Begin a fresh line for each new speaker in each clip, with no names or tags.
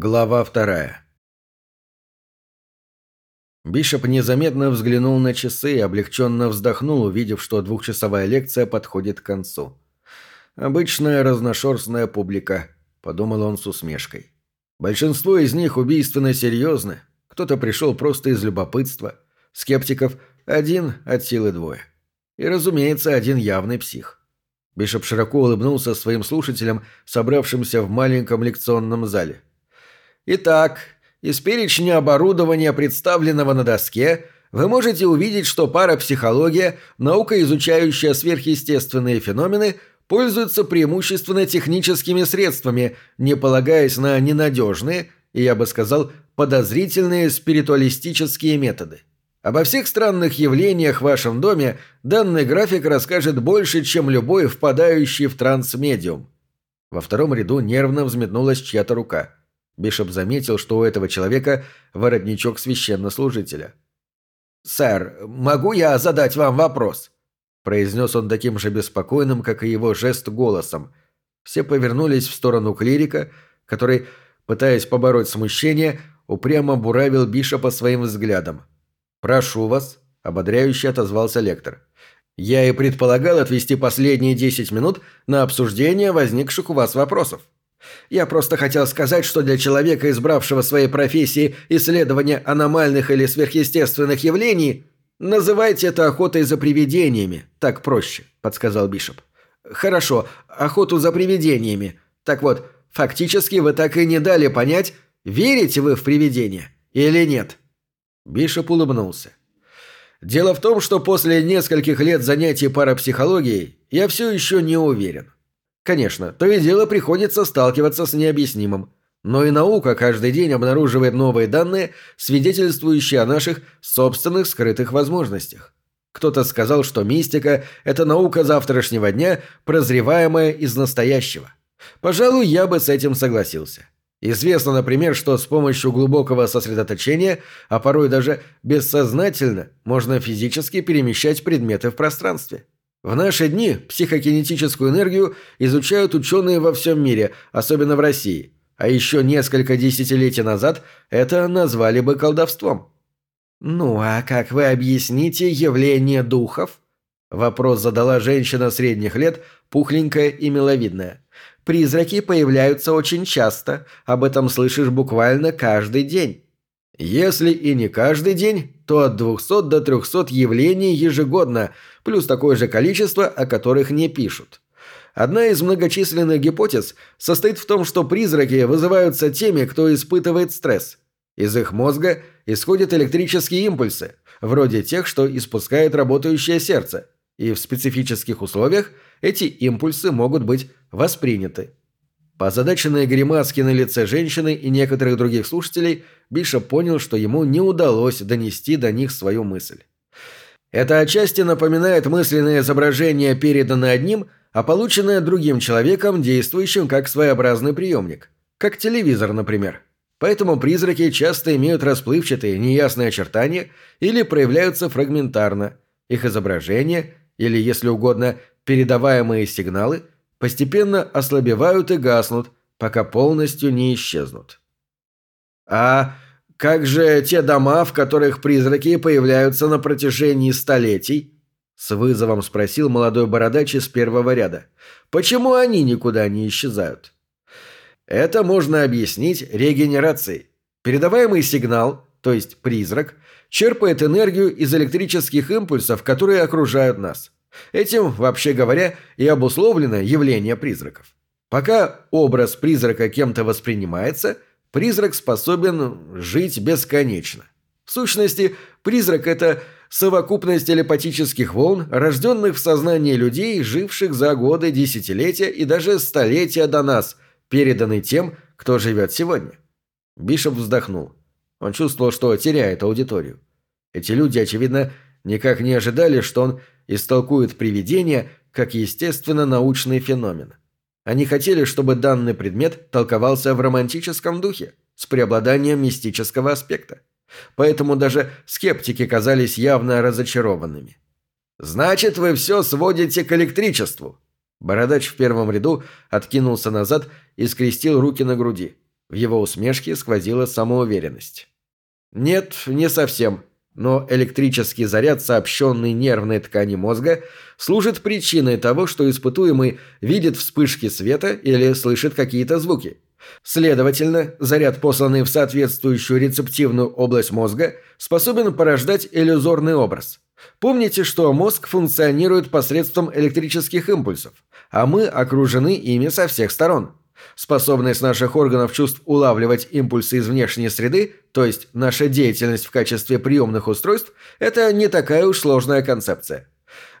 Глава вторая. Бишоп незаметно взглянул на часы и облегченно вздохнул, увидев, что двухчасовая лекция подходит к концу. «Обычная разношерстная публика», — подумал он с усмешкой. «Большинство из них убийственно серьезны. Кто-то пришел просто из любопытства. Скептиков один от силы двое. И, разумеется, один явный псих». Бишоп широко улыбнулся своим слушателям, собравшимся в маленьком лекционном зале. Итак, из перечня оборудования, представленного на доске, вы можете увидеть, что парапсихология, наука, изучающая сверхъестественные феномены, пользуется преимущественно техническими средствами, не полагаясь на ненадежные и, я бы сказал, подозрительные спиритуалистические методы. Обо всех странных явлениях в вашем доме данный график расскажет больше, чем любой впадающий в транс медиум. Во втором ряду нервно взметнулась чья-то рука – Бишоп заметил, что у этого человека воротничок священнослужителя. «Сэр, могу я задать вам вопрос?» произнес он таким же беспокойным, как и его жест голосом. Все повернулись в сторону клирика, который, пытаясь побороть смущение, упрямо буравил Бишопа своим взглядом. «Прошу вас», — ободряюще отозвался лектор. «Я и предполагал отвести последние десять минут на обсуждение возникших у вас вопросов». Я просто хотел сказать, что для человека, избравшего своей профессии исследование аномальных или сверхъестественных явлений, называйте это охотой за привидениями, так проще, подсказал Бишоп. Хорошо, охоту за привидениями. Так вот, фактически вы так и не дали понять, верите вы в привидения или нет. Бишоп улыбнулся. Дело в том, что после нескольких лет занятий парапсихологией я все еще не уверен. Конечно, то и дело приходится сталкиваться с необъяснимым. Но и наука каждый день обнаруживает новые данные, свидетельствующие о наших собственных скрытых возможностях. Кто-то сказал, что мистика – это наука завтрашнего дня, прозреваемая из настоящего. Пожалуй, я бы с этим согласился. Известно, например, что с помощью глубокого сосредоточения, а порой даже бессознательно, можно физически перемещать предметы в пространстве. В наши дни психокинетическую энергию изучают ученые во всем мире, особенно в России. А еще несколько десятилетий назад это назвали бы колдовством. «Ну а как вы объясните явление духов?» Вопрос задала женщина средних лет, пухленькая и миловидная. «Призраки появляются очень часто, об этом слышишь буквально каждый день». Если и не каждый день, то от 200 до 300 явлений ежегодно, плюс такое же количество, о которых не пишут. Одна из многочисленных гипотез состоит в том, что призраки вызываются теми, кто испытывает стресс. Из их мозга исходят электрические импульсы, вроде тех, что испускает работающее сердце, и в специфических условиях эти импульсы могут быть восприняты. По озадаченной гримаске на лице женщины и некоторых других слушателей Бишоп понял, что ему не удалось донести до них свою мысль. Это отчасти напоминает мысленное изображение, переданное одним, а полученное другим человеком, действующим как своеобразный приемник. Как телевизор, например. Поэтому призраки часто имеют расплывчатые, неясные очертания или проявляются фрагментарно. Их изображения, или, если угодно, передаваемые сигналы – постепенно ослабевают и гаснут, пока полностью не исчезнут. А как же те дома, в которых призраки появляются на протяжении столетий? С вызовом спросил молодой бородач из первого ряда. Почему они никуда не исчезают? Это можно объяснить регенерацией. Передаваемый сигнал, то есть призрак, черпает энергию из электрических импульсов, которые окружают нас. Этим, вообще говоря, и обусловлено явление призраков. Пока образ призрака кем-то воспринимается, призрак способен жить бесконечно. В сущности, призрак – это совокупность телепатических волн, рожденных в сознании людей, живших за годы, десятилетия и даже столетия до нас, переданный тем, кто живет сегодня. Бишоп вздохнул. Он чувствовал, что теряет аудиторию. Эти люди, очевидно, никак не ожидали, что он истолкуют привидение как естественно-научный феномен. Они хотели, чтобы данный предмет толковался в романтическом духе, с преобладанием мистического аспекта. Поэтому даже скептики казались явно разочарованными. «Значит, вы все сводите к электричеству!» Бородач в первом ряду откинулся назад и скрестил руки на груди. В его усмешке сквозила самоуверенность. Нет, не совсем. Но электрический заряд сообщенный нервной ткани мозга служит причиной того, что испытуемый видит вспышки света или слышит какие-то звуки. Следовательно, заряд, посланный в соответствующую рецептивную область мозга, способен порождать иллюзорный образ. Помните, что мозг функционирует посредством электрических импульсов, а мы окружены ими со всех сторон. Способность наших органов чувств улавливать импульсы из внешней среды, то есть наша деятельность в качестве приемных устройств, это не такая уж сложная концепция.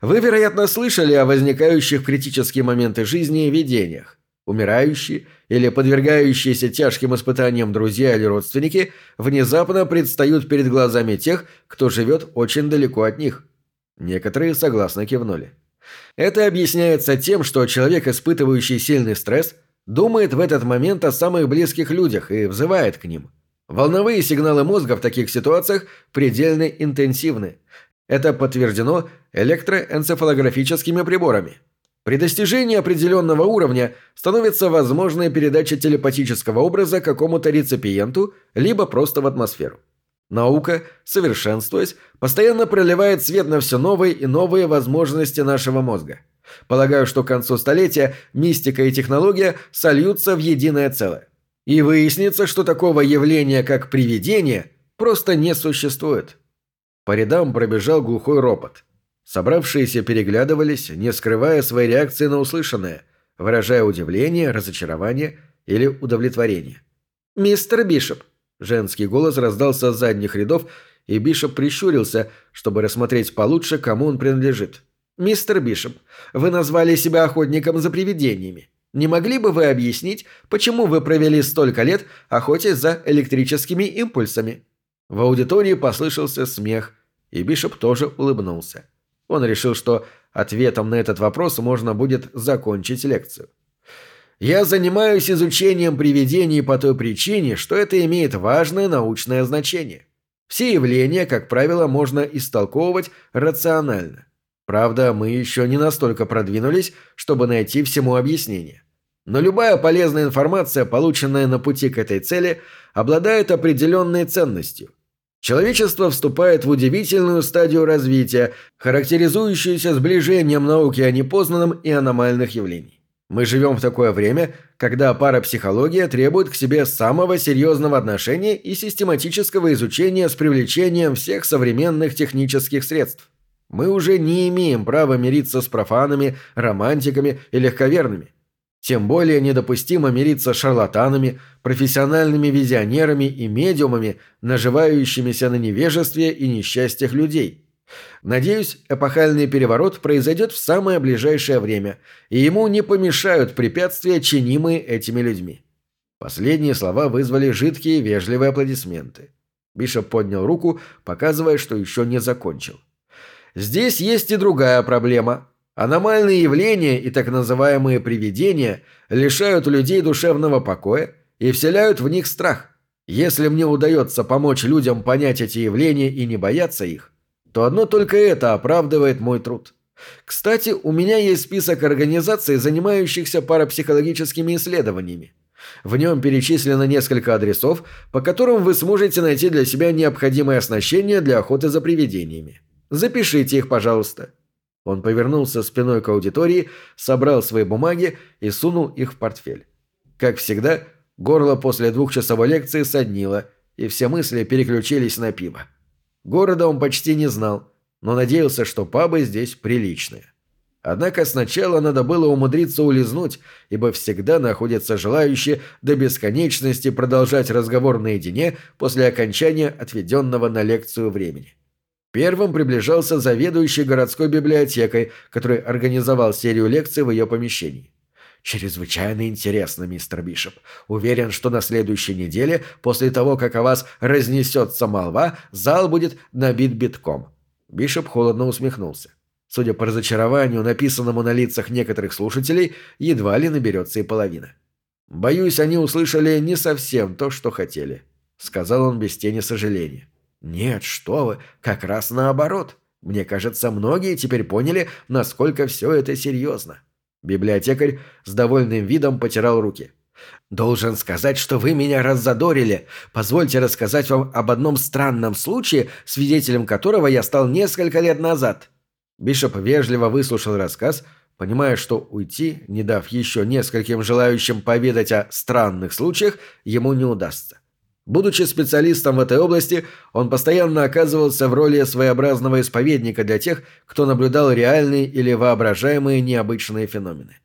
Вы, вероятно, слышали о возникающих в критические моменты жизни видениях. Умирающие или подвергающиеся тяжким испытаниям друзья или родственники внезапно предстают перед глазами тех, кто живет очень далеко от них. Некоторые согласно кивнули. Это объясняется тем, что человек, испытывающий сильный стресс, думает в этот момент о самых близких людях и взывает к ним. Волновые сигналы мозга в таких ситуациях предельно интенсивны. Это подтверждено электроэнцефалографическими приборами. При достижении определенного уровня становится возможной передача телепатического образа какому-то реципиенту, либо просто в атмосферу. Наука, совершенствуясь, постоянно проливает свет на все новые и новые возможности нашего мозга. Полагаю, что к концу столетия мистика и технология сольются в единое целое. И выяснится, что такого явления, как привидение, просто не существует. По рядам пробежал глухой ропот – Собравшиеся переглядывались, не скрывая своей реакции на услышанное, выражая удивление, разочарование или удовлетворение. «Мистер Бишоп!» Женский голос раздался с задних рядов, и Бишоп прищурился, чтобы рассмотреть получше, кому он принадлежит. «Мистер Бишоп, вы назвали себя охотником за привидениями. Не могли бы вы объяснить, почему вы провели столько лет охотясь за электрическими импульсами?» В аудитории послышался смех, и Бишоп тоже улыбнулся. Он решил, что ответом на этот вопрос можно будет закончить лекцию. Я занимаюсь изучением привидений по той причине, что это имеет важное научное значение. Все явления, как правило, можно истолковывать рационально. Правда, мы еще не настолько продвинулись, чтобы найти всему объяснение. Но любая полезная информация, полученная на пути к этой цели, обладает определенной ценностью. Человечество вступает в удивительную стадию развития, характеризующуюся сближением науки о непознанном и аномальных явлений. Мы живем в такое время, когда парапсихология требует к себе самого серьезного отношения и систематического изучения с привлечением всех современных технических средств. Мы уже не имеем права мириться с профанами, романтиками и легковерными. Тем более недопустимо мириться с шарлатанами, профессиональными визионерами и медиумами, наживающимися на невежестве и несчастьях людей. Надеюсь, эпохальный переворот произойдет в самое ближайшее время, и ему не помешают препятствия, чинимые этими людьми. Последние слова вызвали жидкие вежливые аплодисменты. Бишоп поднял руку, показывая, что еще не закончил. «Здесь есть и другая проблема», Аномальные явления и так называемые привидения лишают людей душевного покоя и вселяют в них страх. Если мне удается помочь людям понять эти явления и не бояться их, то одно только это оправдывает мой труд. Кстати, у меня есть список организаций, занимающихся парапсихологическими исследованиями. В нем перечислено несколько адресов, по которым вы сможете найти для себя необходимое оснащение для охоты за привидениями. Запишите их, пожалуйста. Он повернулся спиной к аудитории, собрал свои бумаги и сунул их в портфель. Как всегда, горло после двухчасовой лекции соднило, и все мысли переключились на пиво. Города он почти не знал, но надеялся, что пабы здесь приличные. Однако сначала надо было умудриться улизнуть, ибо всегда находятся желающие до бесконечности продолжать разговор наедине после окончания отведенного на лекцию времени. Первым приближался заведующий городской библиотекой, который организовал серию лекций в ее помещении. «Чрезвычайно интересно, мистер Бишоп. Уверен, что на следующей неделе, после того, как о вас разнесется молва, зал будет набит битком». Бишоп холодно усмехнулся. Судя по разочарованию, написанному на лицах некоторых слушателей, едва ли наберется и половина. «Боюсь, они услышали не совсем то, что хотели», — сказал он без тени сожаления. «Нет, что вы, как раз наоборот. Мне кажется, многие теперь поняли, насколько все это серьезно». Библиотекарь с довольным видом потирал руки. «Должен сказать, что вы меня раззадорили. Позвольте рассказать вам об одном странном случае, свидетелем которого я стал несколько лет назад». Бишоп вежливо выслушал рассказ, понимая, что уйти, не дав еще нескольким желающим поведать о странных случаях, ему не удастся. Будучи специалистом в этой области, он постоянно оказывался в роли своеобразного исповедника для тех, кто наблюдал реальные или воображаемые необычные феномены.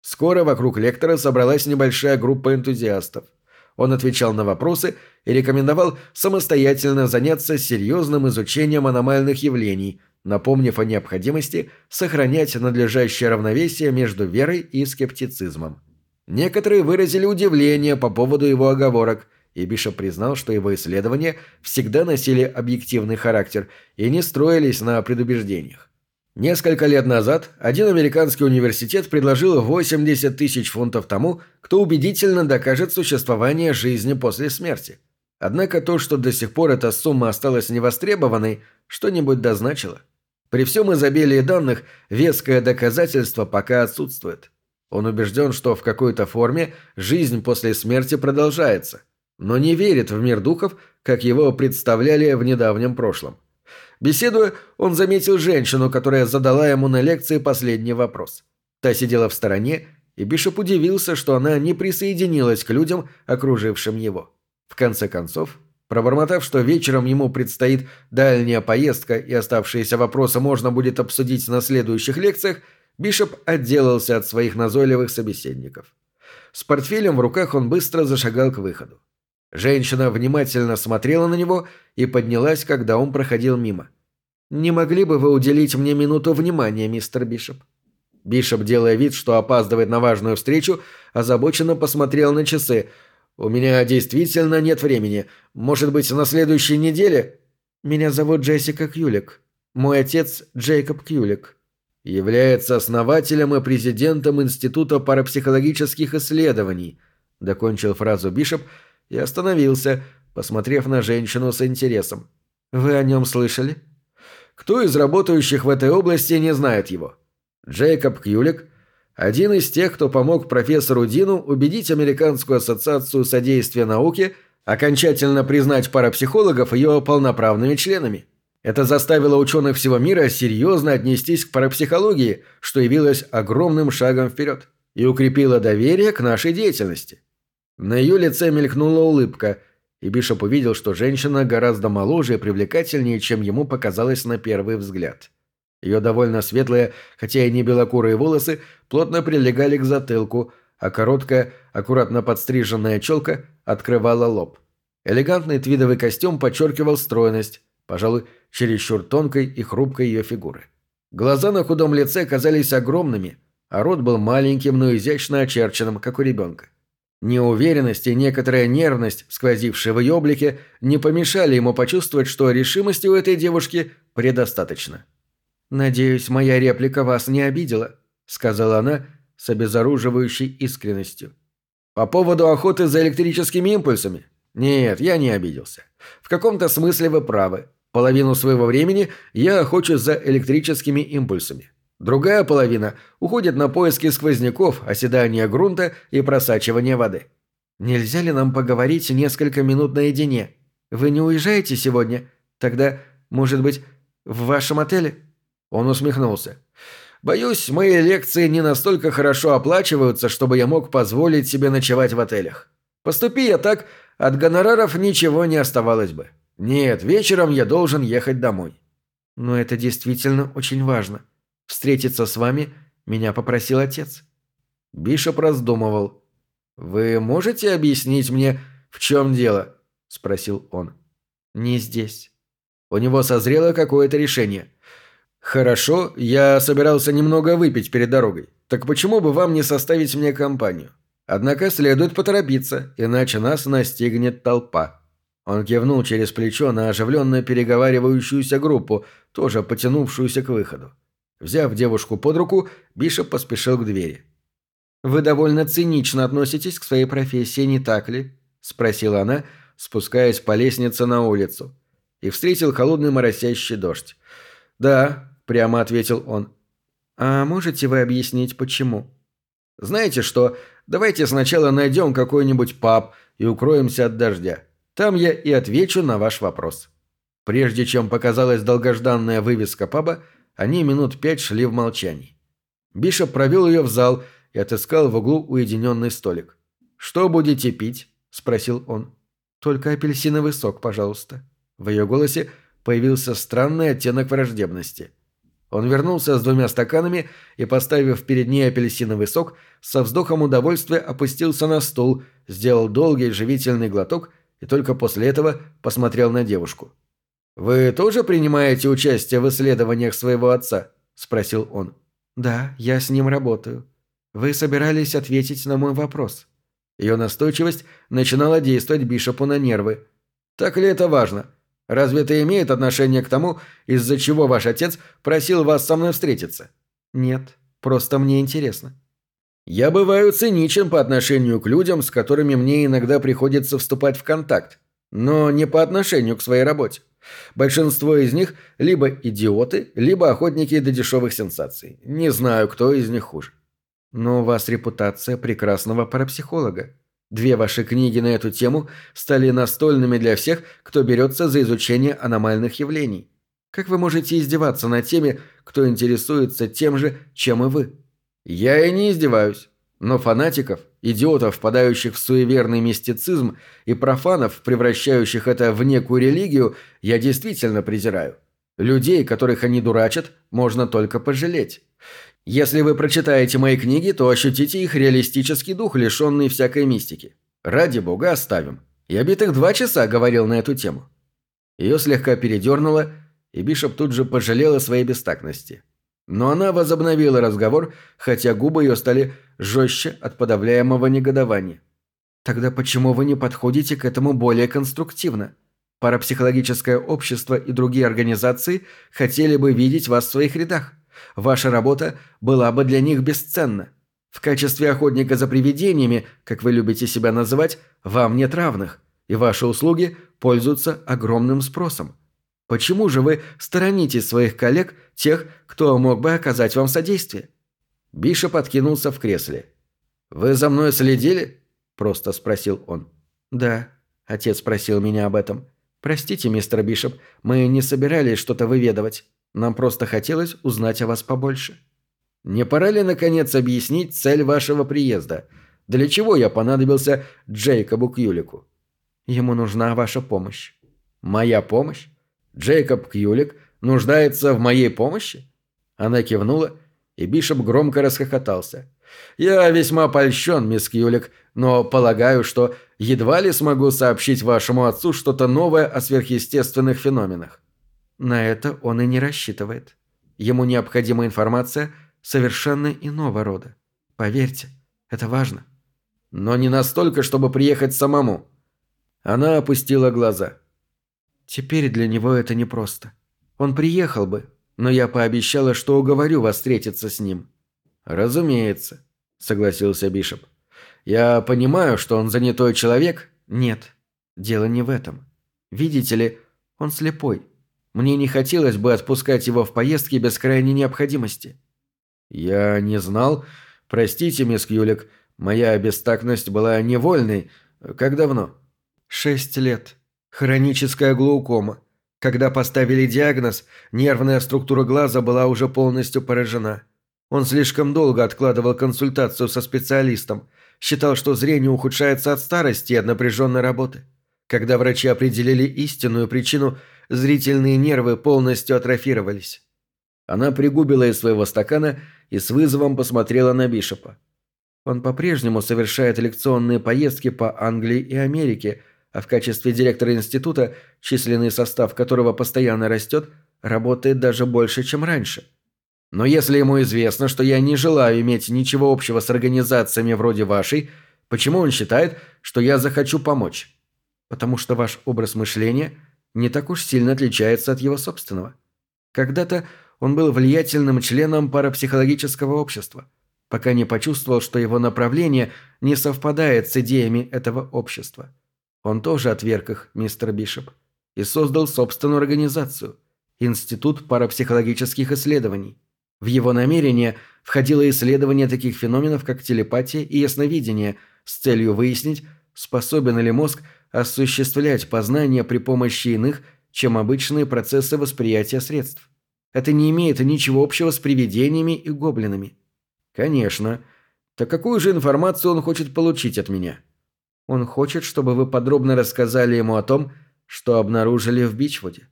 Скоро вокруг лектора собралась небольшая группа энтузиастов. Он отвечал на вопросы и рекомендовал самостоятельно заняться серьезным изучением аномальных явлений, напомнив о необходимости сохранять надлежащее равновесие между верой и скептицизмом. Некоторые выразили удивление по поводу его оговорок, и Бишоп признал, что его исследования всегда носили объективный характер и не строились на предубеждениях. Несколько лет назад один американский университет предложил 80 тысяч фунтов тому, кто убедительно докажет существование жизни после смерти. Однако то, что до сих пор эта сумма осталась невостребованной, что-нибудь дозначило. При всем изобилии данных веское доказательство пока отсутствует. Он убежден, что в какой-то форме жизнь после смерти продолжается, но не верит в мир духов, как его представляли в недавнем прошлом. Беседуя, он заметил женщину, которая задала ему на лекции последний вопрос. Та сидела в стороне, и Бишоп удивился, что она не присоединилась к людям, окружившим его. В конце концов, пробормотав, что вечером ему предстоит дальняя поездка и оставшиеся вопросы можно будет обсудить на следующих лекциях, Бишоп отделался от своих назойливых собеседников. С портфелем в руках он быстро зашагал к выходу. Женщина внимательно смотрела на него и поднялась, когда он проходил мимо. «Не могли бы вы уделить мне минуту внимания, мистер Бишоп?» Бишоп, делая вид, что опаздывает на важную встречу, озабоченно посмотрел на часы. «У меня действительно нет времени. Может быть, на следующей неделе?» «Меня зовут Джессика Кьюлик. Мой отец Джейкоб Кьюлик». «Является основателем и президентом Института парапсихологических исследований», — докончил фразу Бишоп, — и остановился, посмотрев на женщину с интересом. «Вы о нем слышали?» «Кто из работающих в этой области не знает его?» Джейкоб Кьюлик – один из тех, кто помог профессору Дину убедить Американскую ассоциацию содействия науке окончательно признать парапсихологов ее полноправными членами. Это заставило ученых всего мира серьезно отнестись к парапсихологии, что явилось огромным шагом вперед, и укрепило доверие к нашей деятельности. На ее лице мелькнула улыбка, и Бишоп увидел, что женщина гораздо моложе и привлекательнее, чем ему показалось на первый взгляд. Ее довольно светлые, хотя и не белокурые волосы, плотно прилегали к затылку, а короткая, аккуратно подстриженная челка открывала лоб. Элегантный твидовый костюм подчеркивал стройность, пожалуй, чересчур тонкой и хрупкой ее фигуры. Глаза на худом лице казались огромными, а рот был маленьким, но изящно очерченным, как у ребенка. Неуверенность и некоторая нервность, сквозившие в ее облике, не помешали ему почувствовать, что решимости у этой девушки предостаточно. «Надеюсь, моя реплика вас не обидела», — сказала она с обезоруживающей искренностью. «По поводу охоты за электрическими импульсами? Нет, я не обиделся. В каком-то смысле вы правы. Половину своего времени я охочусь за электрическими импульсами. Другая половина уходит на поиски сквозняков, оседания грунта и просачивания воды. Нельзя ли нам поговорить несколько минут наедине? Вы не уезжаете сегодня? Тогда, может быть, в вашем отеле? Он усмехнулся. Боюсь, мои лекции не настолько хорошо оплачиваются, чтобы я мог позволить себе ночевать в отелях. Поступи я так, от гонораров ничего не оставалось бы. Нет, вечером я должен ехать домой. Но это действительно очень важно. Встретиться с вами меня попросил отец». Бишоп раздумывал. «Вы можете объяснить мне, в чем дело?» – спросил он. «Не здесь». У него созрело какое-то решение. «Хорошо, я собирался немного выпить перед дорогой. Так почему бы вам не составить мне компанию? Однако следует поторопиться, иначе нас настигнет толпа». Он кивнул через плечо на оживленно переговаривающуюся группу, тоже потянувшуюся к выходу. Взяв девушку под руку, Бишоп поспешил к двери. «Вы довольно цинично относитесь к своей профессии, не так ли?» – спросила она, спускаясь по лестнице на улицу. И встретил холодный моросящий дождь. «Да», – прямо ответил он. «А можете вы объяснить, почему?» Знаете что, давайте сначала найдем какой-нибудь паб и укроемся от дождя. Там я и отвечу на ваш вопрос». Прежде чем показалась долгожданная вывеска паба, они минут пять шли в молчании. Бишоп провел ее в зал и отыскал в углу уединенный столик. «Что будете пить?» – спросил он. «Только апельсиновый сок, пожалуйста». В ее голосе появился странный оттенок враждебности. Он вернулся с двумя стаканами и, поставив перед ней апельсиновый сок, со вздохом удовольствия опустился на стул, сделал долгий живительный глоток и только после этого посмотрел на девушку. «Вы тоже принимаете участие в исследованиях своего отца?» – спросил он. «Да, я с ним работаю. Вы собирались ответить на мой вопрос». Ее настойчивость начинала действовать Бишопу на нервы. «Так ли это важно? Разве это имеет отношение к тому, из-за чего ваш отец просил вас со мной встретиться?» «Нет, просто мне интересно». «Я бываю циничен по отношению к людям, с которыми мне иногда приходится вступать в контакт, но не по отношению к своей работе. Большинство из них либо идиоты, либо охотники до дешевых сенсаций. Не знаю, кто из них хуже. Но у вас репутация прекрасного парапсихолога. Две ваши книги на эту тему стали настольными для всех, кто берется за изучение аномальных явлений. Как вы можете издеваться над теми, кто интересуется тем же, чем и вы? Я и не издеваюсь. Но фанатиков, идиотов, впадающих в суеверный мистицизм, и профанов, превращающих это в некую религию, я действительно презираю. Людей, которых они дурачат, можно только пожалеть. Если вы прочитаете мои книги, то ощутите их реалистический дух, лишенный всякой мистики. Ради бога оставим. Я битых два часа говорил на эту тему. Ее слегка передернуло, и Бишоп тут же пожалел о своей бестактности. Но она возобновила разговор, хотя губы ее стали жестче от подавляемого негодования. «Тогда почему вы не подходите к этому более конструктивно? Парапсихологическое общество и другие организации хотели бы видеть вас в своих рядах. Ваша работа была бы для них бесценна. В качестве охотника за привидениями, как вы любите себя называть, вам нет равных, и ваши услуги пользуются огромным спросом. Почему же вы сторонитесь своих коллег, тех, кто мог бы оказать вам содействие?» Бишоп откинулся в кресле. «Вы за мной следили?» – просто спросил он. «Да», – отец спросил меня об этом. «Простите, мистер Бишоп, мы не собирались что-то выведывать. Нам просто хотелось узнать о вас побольше». «Не пора ли, наконец, объяснить цель вашего приезда? Для чего я понадобился Джейкобу Кьюлику?» «Ему нужна ваша помощь». «Моя помощь? Джейкоб Кьюлик нуждается в моей помощи?» Она кивнула и Бишоп громко расхохотался. «Я весьма польщен, мисс Кьюлик, но полагаю, что едва ли смогу сообщить вашему отцу что-то новое о сверхъестественных феноменах». На это он и не рассчитывает. Ему необходима информация совершенно иного рода. Поверьте, это важно. Но не настолько, чтобы приехать самому. Она опустила глаза. Теперь для него это непросто. Он приехал бы, но я пообещала, что уговорю вас встретиться с ним». «Разумеется», — согласился Бишоп. «Я понимаю, что он занятой человек?» «Нет, дело не в этом. Видите ли, он слепой. Мне не хотелось бы отпускать его в поездки без крайней необходимости». «Я не знал. Простите, мисс Кьюлик, моя бестактность была невольной. Как давно?» «Шесть лет. Хроническая глаукома. Когда поставили диагноз, нервная структура глаза была уже полностью поражена. Он слишком долго откладывал консультацию со специалистом, считал, что зрение ухудшается от старости и от напряженной работы. Когда врачи определили истинную причину, зрительные нервы полностью атрофировались. Она пригубила из своего стакана и с вызовом посмотрела на Бишопа. Он по-прежнему совершает лекционные поездки по Англии и Америке – а в качестве директора института, численный состав которого постоянно растет, работает даже больше, чем раньше. Но если ему известно, что я не желаю иметь ничего общего с организациями вроде вашей, почему он считает, что я захочу помочь? Потому что ваш образ мышления не так уж сильно отличается от его собственного. Когда-то он был влиятельным членом парапсихологического общества, пока не почувствовал, что его направление не совпадает с идеями этого общества. Он тоже отверг их, мистер Бишоп, и создал собственную организацию – Институт парапсихологических исследований. В его намерение входило исследование таких феноменов, как телепатия и ясновидение, с целью выяснить, способен ли мозг осуществлять познание при помощи иных, чем обычные процессы восприятия средств. Это не имеет ничего общего с привидениями и гоблинами. Конечно. Так какую же информацию он хочет получить от меня? Он хочет, чтобы вы подробно рассказали ему о том, что обнаружили в Бичвуде.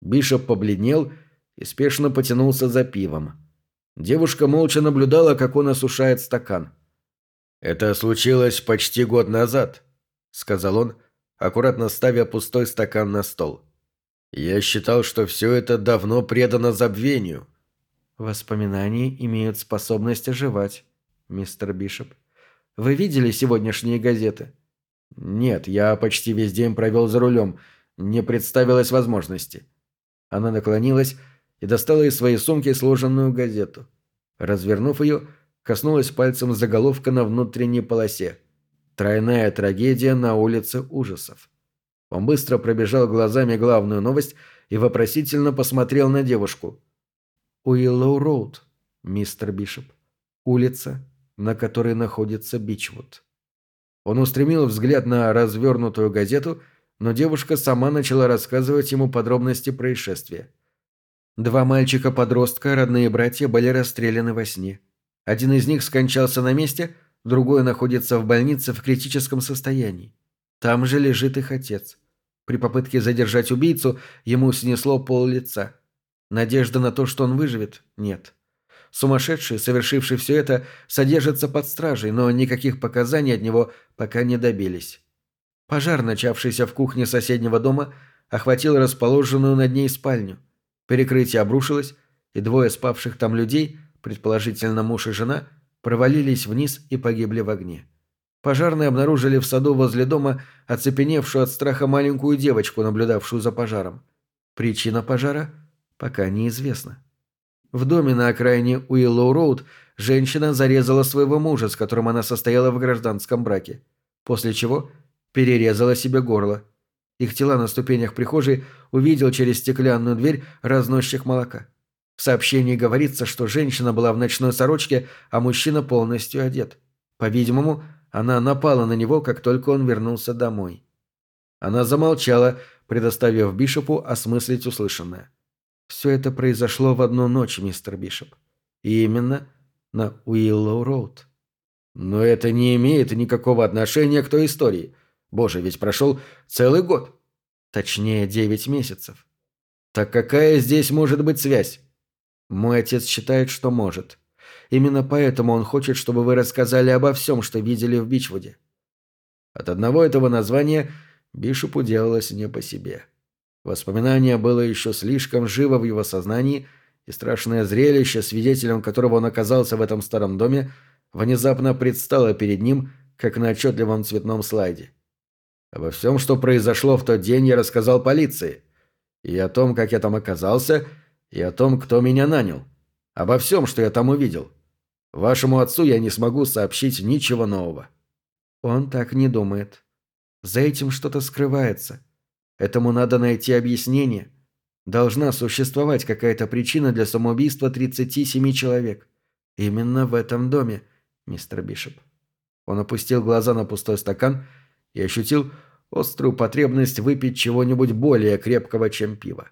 Бишоп побледнел и спешно потянулся за пивом. Девушка молча наблюдала, как он осушает стакан. «Это случилось почти год назад», — сказал он, аккуратно ставя пустой стакан на стол. «Я считал, что все это давно предано забвению». «Воспоминания имеют способность оживать, мистер Бишоп. Вы видели сегодняшние газеты?» «Нет, я почти весь день провел за рулем. Не представилось возможности». Она наклонилась и достала из своей сумки сложенную газету. Развернув ее, коснулась пальцем заголовка на внутренней полосе. «Тройная трагедия на улице ужасов». Он быстро пробежал глазами главную новость и вопросительно посмотрел на девушку. «Уиллоу Роуд, мистер Бишоп. Улица, на которой находится Бичвуд». Он устремил взгляд на развернутую газету, но девушка сама начала рассказывать ему подробности происшествия. Два мальчика-подростка, родные братья, были расстреляны во сне. Один из них скончался на месте, другой находится в больнице в критическом состоянии. Там же лежит их отец. При попытке задержать убийцу ему снесло пол лица. Надежда на то, что он выживет, нет. Сумасшедший, совершивший все это, содержится под стражей, но никаких показаний от него пока не добились. Пожар, начавшийся в кухне соседнего дома, охватил расположенную над ней спальню. Перекрытие обрушилось, и двое спавших там людей, предположительно муж и жена, провалились вниз и погибли в огне. Пожарные обнаружили в саду возле дома оцепеневшую от страха маленькую девочку, наблюдавшую за пожаром. Причина пожара пока неизвестна. В доме на окраине Уиллоу-Роуд женщина зарезала своего мужа, с которым она состояла в гражданском браке, после чего перерезала себе горло. Их тела на ступенях прихожей увидел через стеклянную дверь разносчик молока. В сообщении говорится, что женщина была в ночной сорочке, а мужчина полностью одет. По-видимому, она напала на него, как только он вернулся домой. Она замолчала, предоставив Бишопу осмыслить услышанное. Все это произошло в одну ночь, мистер Бишоп. И именно на Уиллоу-Роуд. Но это не имеет никакого отношения к той истории. Боже, ведь прошел целый год. Точнее, девять месяцев. Так какая здесь может быть связь? Мой отец считает, что может. Именно поэтому он хочет, чтобы вы рассказали обо всем, что видели в Бичвуде. От одного этого названия Бишопу делалось не по себе. Воспоминание было еще слишком живо в его сознании, и страшное зрелище, свидетелем которого он оказался в этом старом доме, внезапно предстало перед ним, как на отчетливом цветном слайде. Обо всем, что произошло в тот день, я рассказал полиции. И о том, как я там оказался, и о том, кто меня нанял. Обо всем, что я там увидел. Вашему отцу я не смогу сообщить ничего нового. Он так не думает. За этим что-то скрывается. Этому надо найти объяснение. Должна существовать какая-то причина для самоубийства 37 человек. Именно в этом доме, мистер Бишоп. Он опустил глаза на пустой стакан и ощутил острую потребность выпить чего-нибудь более крепкого, чем пиво.